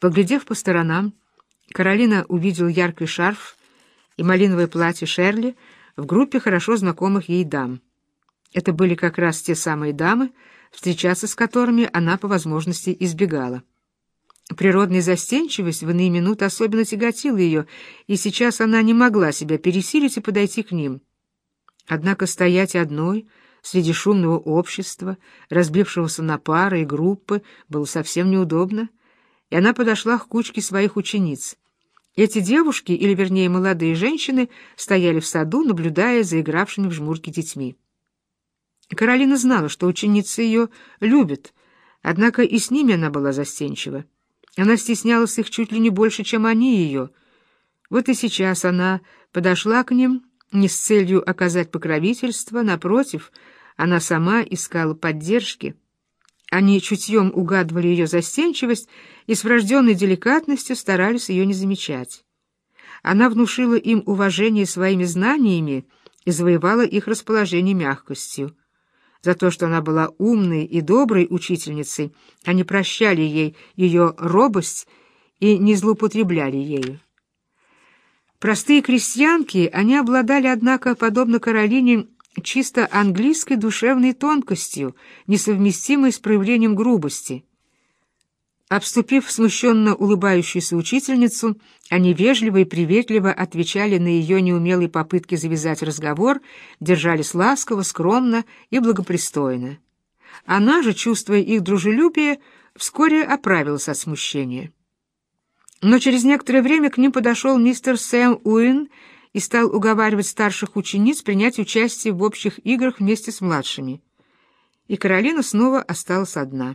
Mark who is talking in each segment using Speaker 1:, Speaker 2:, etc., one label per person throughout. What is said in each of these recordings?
Speaker 1: Поглядев по сторонам, Каролина увидел яркий шарф и малиновое платье Шерли в группе хорошо знакомых ей дам. Это были как раз те самые дамы, встречаться с которыми она по возможности избегала. Природная застенчивость в иные минуты особенно тяготила ее, и сейчас она не могла себя пересилить и подойти к ним. Однако стоять одной среди шумного общества, разбившегося на пары и группы, было совсем неудобно, и она подошла к кучке своих учениц. Эти девушки, или вернее молодые женщины, стояли в саду, наблюдая за игравшими в жмурки детьми. Каролина знала, что ученицы ее любят, однако и с ними она была застенчива. Она стеснялась их чуть ли не больше, чем они ее. Вот и сейчас она подошла к ним не с целью оказать покровительство, напротив, она сама искала поддержки. Они чутьем угадывали ее застенчивость и с врожденной деликатностью старались ее не замечать. Она внушила им уважение своими знаниями и завоевала их расположение мягкостью. За то, что она была умной и доброй учительницей, они прощали ей ее робость и не злоупотребляли ею. Простые крестьянки, они обладали, однако, подобно Каролине, чисто английской душевной тонкостью, несовместимой с проявлением грубости. Обступив смущенно улыбающуюся учительницу, они вежливо и приветливо отвечали на ее неумелые попытки завязать разговор, держались ласково, скромно и благопристойно. Она же, чувствуя их дружелюбие, вскоре оправилась от смущения. Но через некоторое время к ним подошел мистер Сэм Уин и стал уговаривать старших учениц принять участие в общих играх вместе с младшими. И Каролина снова осталась одна.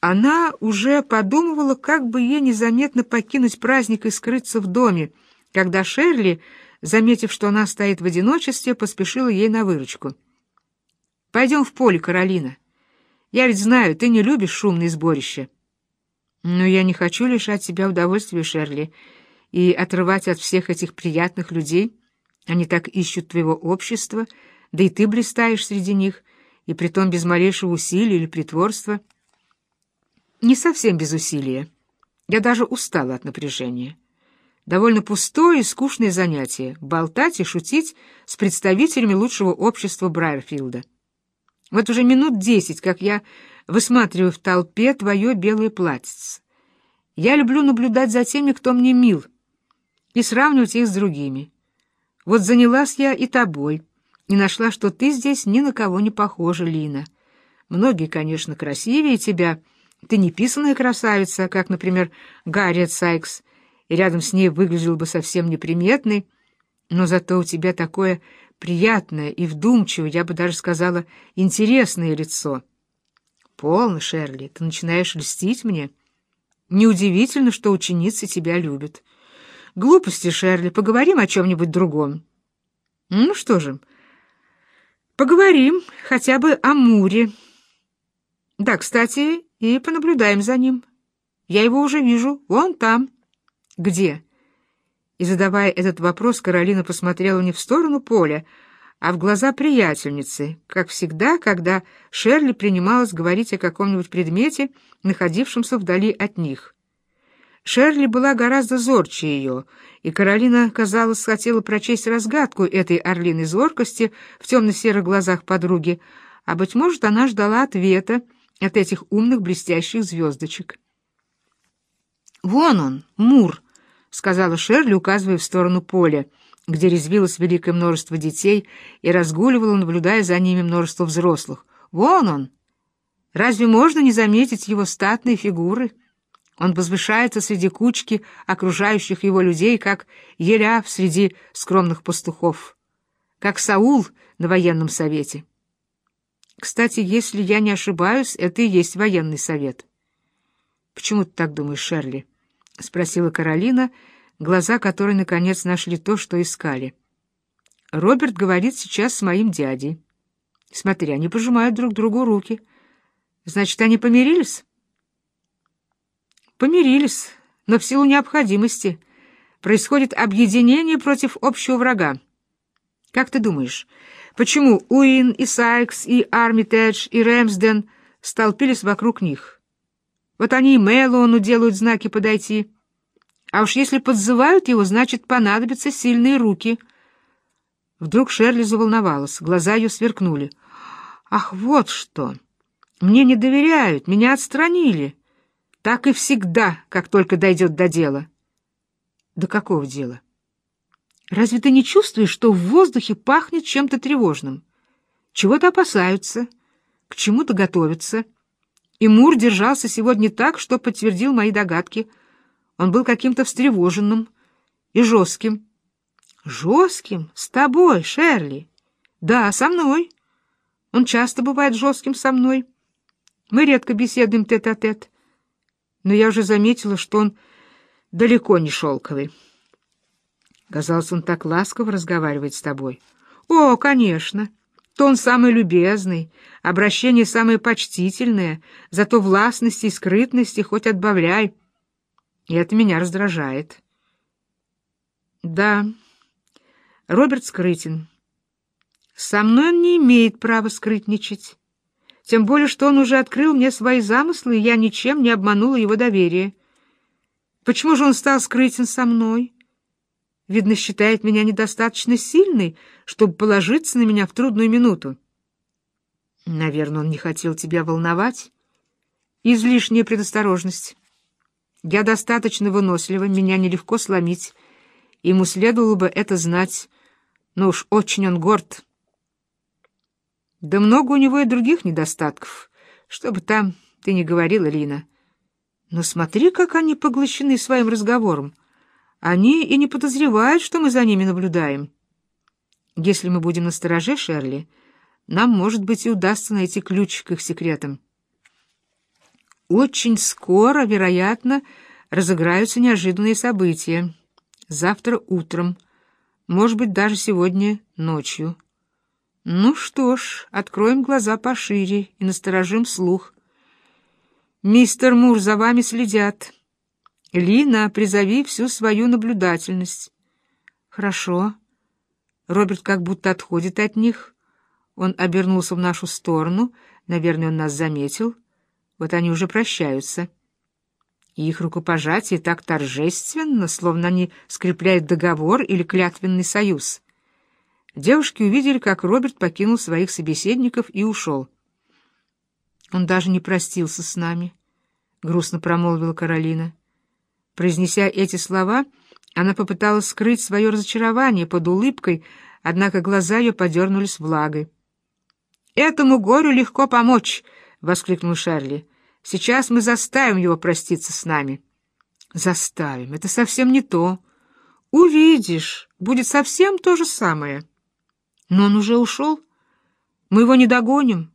Speaker 1: Она уже подумывала, как бы ей незаметно покинуть праздник и скрыться в доме, когда Шерли, заметив, что она стоит в одиночестве, поспешила ей на выручку. «Пойдем в поле, Каролина. Я ведь знаю, ты не любишь шумные сборища». «Но я не хочу лишать себя удовольствия, Шерли, и отрывать от всех этих приятных людей. Они так ищут твоего общества, да и ты блистаешь среди них, и притом без малейшего усилия или притворства». Не совсем без усилия. Я даже устала от напряжения. Довольно пустое и скучное занятие — болтать и шутить с представителями лучшего общества Брайерфилда. Вот уже минут десять, как я высматриваю в толпе твое белое платьице. Я люблю наблюдать за теми, кто мне мил, и сравнивать их с другими. Вот занялась я и тобой, и нашла, что ты здесь ни на кого не похожа, Лина. Многие, конечно, красивее тебя — ты не писаная красавица, как, например, Гарриет Сайкс, и рядом с ней выглядел бы совсем неприметный, но зато у тебя такое приятное и вдумчивое, я бы даже сказала, интересное лицо. Полно, Шерли, ты начинаешь льстить мне. Неудивительно, что ученицы тебя любят. Глупости, Шерли, поговорим о чем-нибудь другом. Ну что же, поговорим хотя бы о Муре. Да, кстати, и понаблюдаем за ним. Я его уже вижу, вон там. Где? И задавая этот вопрос, Каролина посмотрела не в сторону поля, а в глаза приятельницы, как всегда, когда Шерли принималась говорить о каком-нибудь предмете, находившемся вдали от них. Шерли была гораздо зорче ее, и Каролина, казалось, хотела прочесть разгадку этой орлиной зоркости в темно-серых глазах подруги, а, быть может, она ждала ответа, от этих умных блестящих звездочек. «Вон он, Мур», — сказала Шерли, указывая в сторону поля, где резвилось великое множество детей и разгуливало, наблюдая за ними множество взрослых. «Вон он! Разве можно не заметить его статные фигуры?» Он возвышается среди кучки окружающих его людей, как еляв среди скромных пастухов, как Саул на военном совете. Кстати, если я не ошибаюсь, это и есть военный совет. Почему ты так думаешь, Шерли? спросила Каролина, глаза которой наконец нашли то, что искали. Роберт говорит сейчас с моим дядей. Смотри, они пожимают друг другу руки. Значит, они помирились? Помирились, но в силу необходимости. Происходит объединение против общего врага. Как ты думаешь, почему Уин и Сайкс и Армитедж и Рэмсден столпились вокруг них. Вот они и Мэллоуну делают знаки подойти. А уж если подзывают его, значит, понадобятся сильные руки. Вдруг Шерли заволновалась, глаза ее сверкнули. «Ах, вот что! Мне не доверяют, меня отстранили. Так и всегда, как только дойдет до дела». «До какого дела?» «Разве ты не чувствуешь, что в воздухе пахнет чем-то тревожным? Чего-то опасаются, к чему-то готовятся?» И Мур держался сегодня так, что подтвердил мои догадки. Он был каким-то встревоженным и жестким. «Жестким? С тобой, Шерли?» «Да, со мной. Он часто бывает жестким со мной. Мы редко беседуем тет-а-тет. -тет. Но я уже заметила, что он далеко не шелковый. Казалось, он так ласково разговаривает с тобой. О, конечно. Тон самый любезный, обращение самое почтительное, зато властности и скрытности хоть отбавляй. И это меня раздражает. Да, Роберт скрытен. Со мной он не имеет права скрытничать. Тем более, что он уже открыл мне свои замыслы, и я ничем не обманула его доверие. Почему же он стал скрытен со мной? Видно, считает меня недостаточно сильной, чтобы положиться на меня в трудную минуту. Наверное, он не хотел тебя волновать. Излишняя предосторожность. Я достаточно вынослива, меня нелегко сломить. Ему следовало бы это знать, но уж очень он горд. Да много у него и других недостатков, что бы там ты ни говорила, Лина. Но смотри, как они поглощены своим разговором. Они и не подозревают, что мы за ними наблюдаем. Если мы будем настороже, Шерли, нам, может быть, и удастся найти ключ к их секретам. Очень скоро, вероятно, разыграются неожиданные события. Завтра утром, может быть, даже сегодня ночью. Ну что ж, откроем глаза пошире и насторожим слух. Мистер Мур, за вами следят. Лина, призови всю свою наблюдательность. Хорошо. Роберт как будто отходит от них. Он обернулся в нашу сторону. Наверное, он нас заметил. Вот они уже прощаются. Их рукопожатие так торжественно, словно они скрепляют договор или клятвенный союз. Девушки увидели, как Роберт покинул своих собеседников и ушел. «Он даже не простился с нами», — грустно промолвила Каролина. Произнеся эти слова, она попыталась скрыть свое разочарование под улыбкой, однако глаза ее подернулись влагой. «Этому горю легко помочь!» — воскликнул Шарли. «Сейчас мы заставим его проститься с нами». «Заставим? Это совсем не то. Увидишь, будет совсем то же самое». «Но он уже ушел. Мы его не догоним.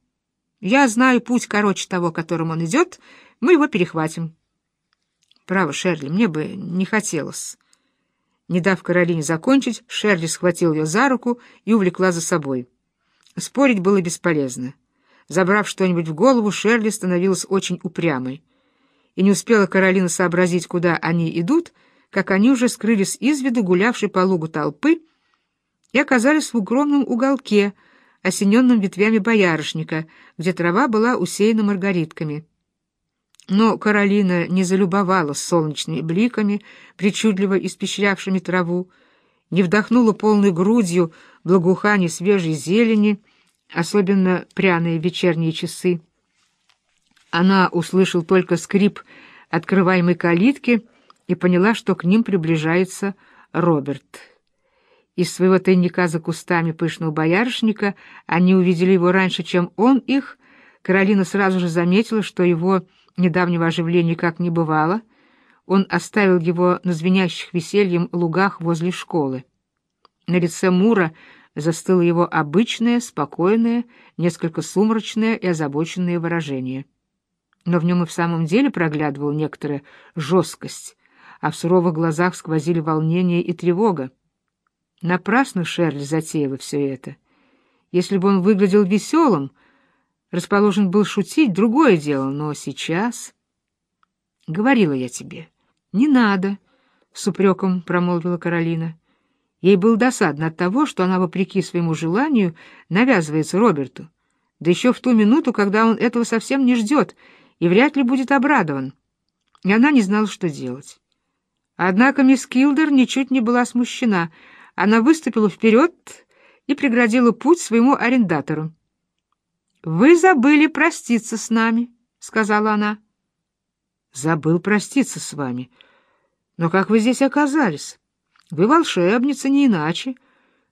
Speaker 1: Я знаю путь короче того, которым он идет, мы его перехватим». Право, Шерли, мне бы не хотелось. Не дав Каролине закончить, Шерли схватил ее за руку и увлекла за собой. Спорить было бесполезно. Забрав что-нибудь в голову, Шерли становилась очень упрямой. И не успела Каролина сообразить, куда они идут, как они уже скрылись из виду гулявшей по лугу толпы и оказались в огромном уголке, осененном ветвями боярышника, где трава была усеяна маргаритками. Но Каролина не залюбовала солнечными бликами, причудливо испещрявшими траву, не вдохнула полной грудью благоухание свежей зелени, особенно пряные вечерние часы. Она услышала только скрип открываемой калитки и поняла, что к ним приближается Роберт. Из своего тайника за кустами пышного боярышника они увидели его раньше, чем он их. Каролина сразу же заметила, что его недавнего оживления как не бывало, он оставил его на звенящих весельем лугах возле школы. На лице Мура застыло его обычное, спокойное, несколько сумрачное и озабоченное выражение. Но в нем и в самом деле проглядывала некоторая жесткость, а в суровых глазах сквозили волнение и тревога. Напрасно Шерли затеяла все это. Если бы он выглядел веселым, расположен был шутить, другое дело, но сейчас... Говорила я тебе. Не надо, — с упреком промолвила Каролина. Ей было досадно от того, что она, вопреки своему желанию, навязывается Роберту, да еще в ту минуту, когда он этого совсем не ждет, и вряд ли будет обрадован. И она не знала, что делать. Однако мисс Килдер ничуть не была смущена. Она выступила вперед и преградила путь своему арендатору. «Вы забыли проститься с нами», — сказала она. «Забыл проститься с вами. Но как вы здесь оказались? Вы волшебница, не иначе.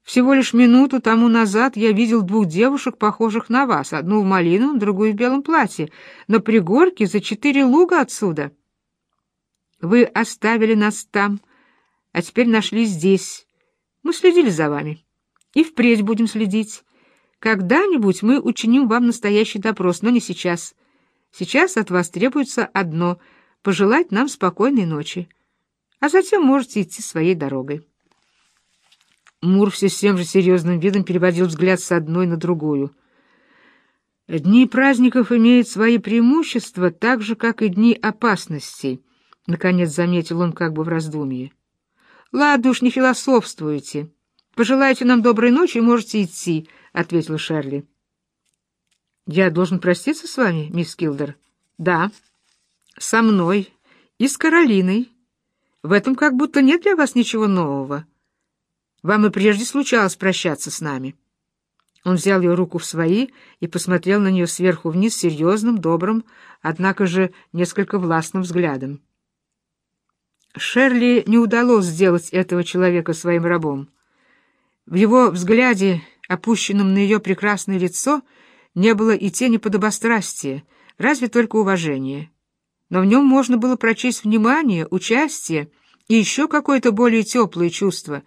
Speaker 1: Всего лишь минуту тому назад я видел двух девушек, похожих на вас, одну в малиновом, другую в белом платье, на пригорке за четыре луга отсюда». Вы оставили нас там, а теперь нашли здесь. Мы следили за вами. И впредь будем следить. Когда-нибудь мы учиним вам настоящий допрос, но не сейчас. Сейчас от вас требуется одно — пожелать нам спокойной ночи. А затем можете идти своей дорогой. Мур все с тем же серьезным видом переводил взгляд с одной на другую. Дни праздников имеют свои преимущества, так же, как и дни опасностей —— наконец заметил он как бы в раздумье. — Ладно уж, не философствуйте. Пожелайте нам доброй ночи и можете идти, — ответила Шерли. — Я должен проститься с вами, мисс Килдер? — Да. — Со мной и с Каролиной. В этом как будто нет для вас ничего нового. Вам и прежде случалось прощаться с нами. Он взял ее руку в свои и посмотрел на нее сверху вниз серьезным, добрым, однако же несколько властным взглядом. Шерли не удалось сделать этого человека своим рабом. В его взгляде, опущенном на ее прекрасное лицо, не было и тени подобострастия, разве только уважения. Но в нем можно было прочесть внимание, участие и еще какое-то более теплое чувство,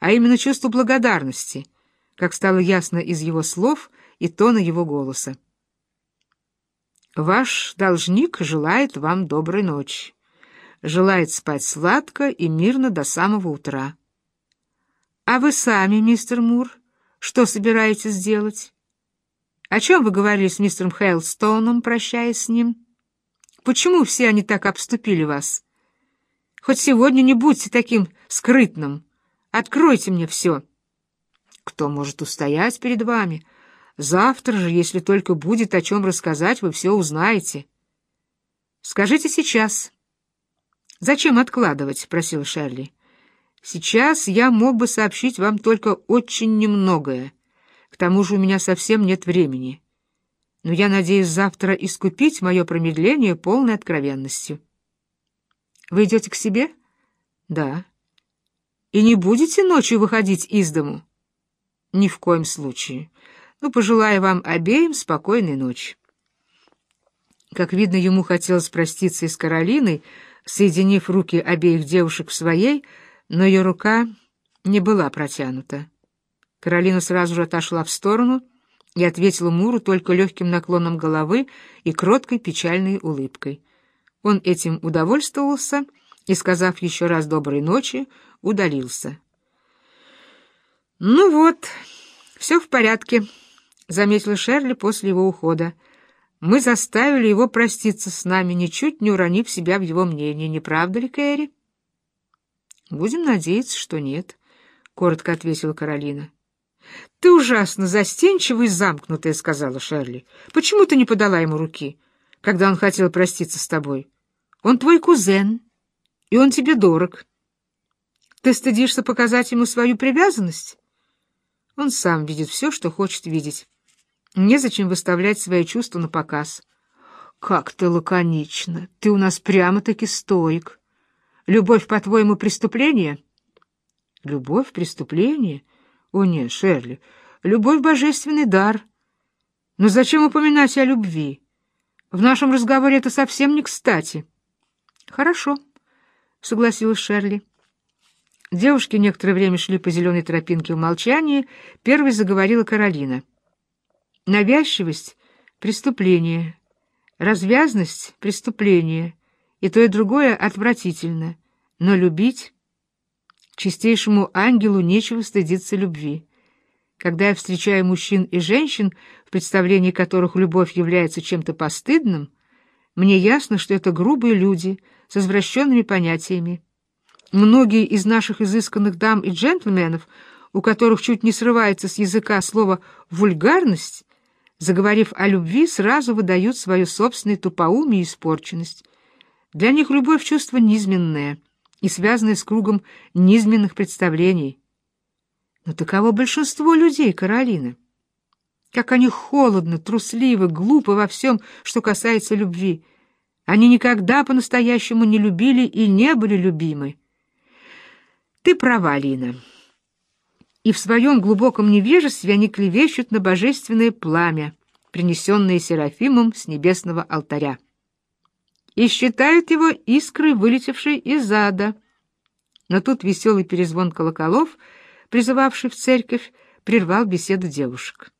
Speaker 1: а именно чувство благодарности, как стало ясно из его слов и тона его голоса. «Ваш должник желает вам доброй ночи» желает спать сладко и мирно до самого утра. А вы сами, мистер Мур, что собираетесь делать? О чем вы говорили с мистером Хейлстоуном, прощаясь с ним? Почему все они так обступили вас? Хоть сегодня не будьте таким скрытным. Откройте мне все. Кто может устоять перед вами? Завтра же, если только будет о чем рассказать, вы все узнаете. Скажите сейчас. «Зачем откладывать?» — спросил Шерли. «Сейчас я мог бы сообщить вам только очень немногое. К тому же у меня совсем нет времени. Но я надеюсь завтра искупить мое промедление полной откровенностью». «Вы идете к себе?» «Да». «И не будете ночью выходить из дому?» «Ни в коем случае. Ну, пожелаю вам обеим спокойной ночи». Как видно, ему хотелось проститься и с Каролиной, соединив руки обеих девушек в своей, но ее рука не была протянута. Каролина сразу же отошла в сторону и ответила Муру только легким наклоном головы и кроткой печальной улыбкой. Он этим удовольствовался и, сказав еще раз доброй ночи, удалился. «Ну вот, все в порядке», — заметила Шерли после его ухода. Мы заставили его проститься с нами, ничуть не уронив себя в его мнение. Не правда ли, Кэрри? Будем надеяться, что нет, — коротко ответила Каролина. — Ты ужасно застенчивая и замкнутая, — сказала Шерли. — Почему ты не подала ему руки, когда он хотел проститься с тобой? Он твой кузен, и он тебе дорог. Ты стыдишься показать ему свою привязанность? Он сам видит все, что хочет видеть. Незачем выставлять свои чувства на показ. Как ты лаконично. Ты у нас прямо-таки стоик. Любовь, по-твоему, преступление? Любовь — преступление? О, нет, Шерли, любовь — божественный дар. Но зачем упоминать о любви? В нашем разговоре это совсем не кстати. Хорошо, — согласилась Шерли. Девушки некоторое время шли по зеленой тропинке в молчании. Первой заговорила Каролина. Навязчивость — преступление, развязность — преступление, и то и другое отвратительно, но любить... Чистейшему ангелу нечего стыдиться любви. Когда я встречаю мужчин и женщин, в представлении которых любовь является чем-то постыдным, мне ясно, что это грубые люди с извращенными понятиями. Многие из наших изысканных дам и джентльменов, у которых чуть не срывается с языка слово «вульгарность», заговорив о любви, сразу выдают свое собственное тупоумие и испорченность. Для них любовь — чувство низменное и связанное с кругом низменных представлений. Но таково большинство людей, Каролина. Как они холодно, трусливы, глупы во всем, что касается любви. Они никогда по-настоящему не любили и не были любимы. Ты права, Лина. И в своем глубоком невежестве они клевещут на божественное пламя, принесенное Серафимом с небесного алтаря. И считают его искрой, вылетевшей из ада. Но тут веселый перезвон колоколов, призывавший в церковь, прервал беседу девушек.